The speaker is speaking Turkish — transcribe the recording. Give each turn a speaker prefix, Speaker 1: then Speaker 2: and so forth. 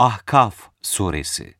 Speaker 1: Ahkaf Suresi.